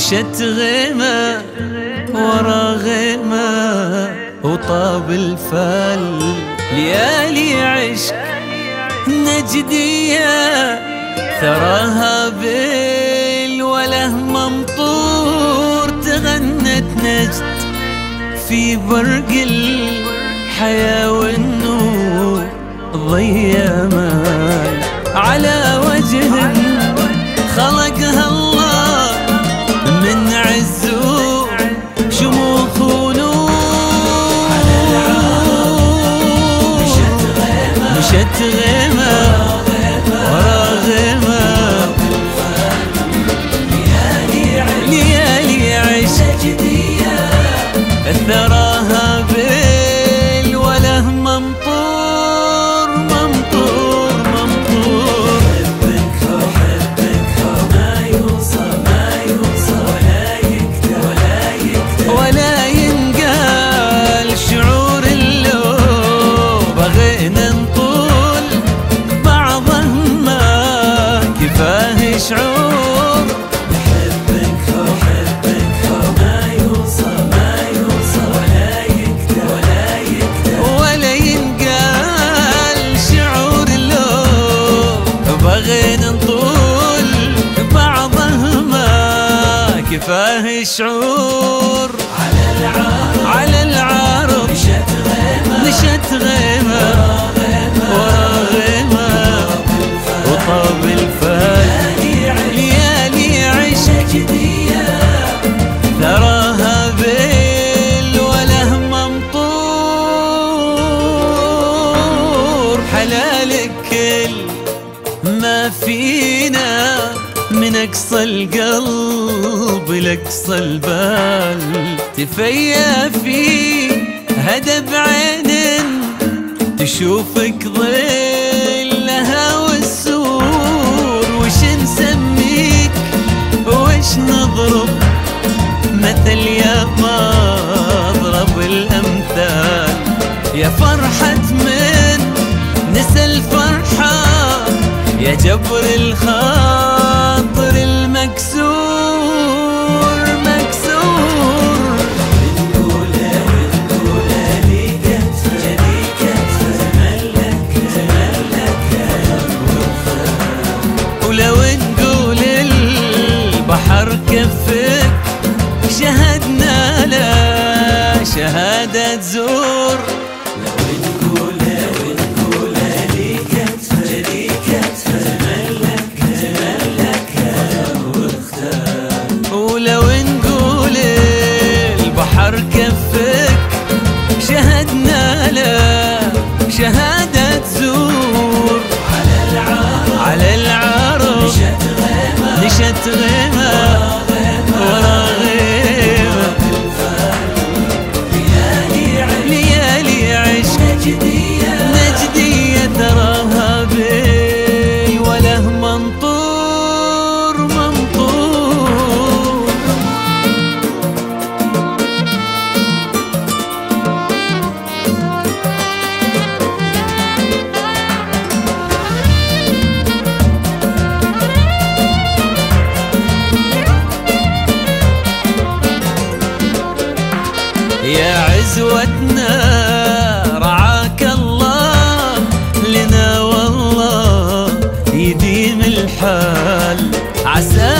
مشت غيمة ورا غيمة وطاب الفل. ليالي عشق نجدية ثراها بالوله ممطور تغنت نجد في برق الحياة والنور ضيّ مال. على مشت غيمة ما كفاه شعور على العارض نشت غيمة. ورا من أقصى القلب لأقصى البال. تفيا في هدب عين تشوفك ظلها والسور وش نسميك؟ وش نضرب؟ مثل يا مضرب الامثال يا فرحة من نسى الفرحة يا جبر الخاطر شهادة يا عزوتنا رعاك الله لنا والله يديم الحال. عسى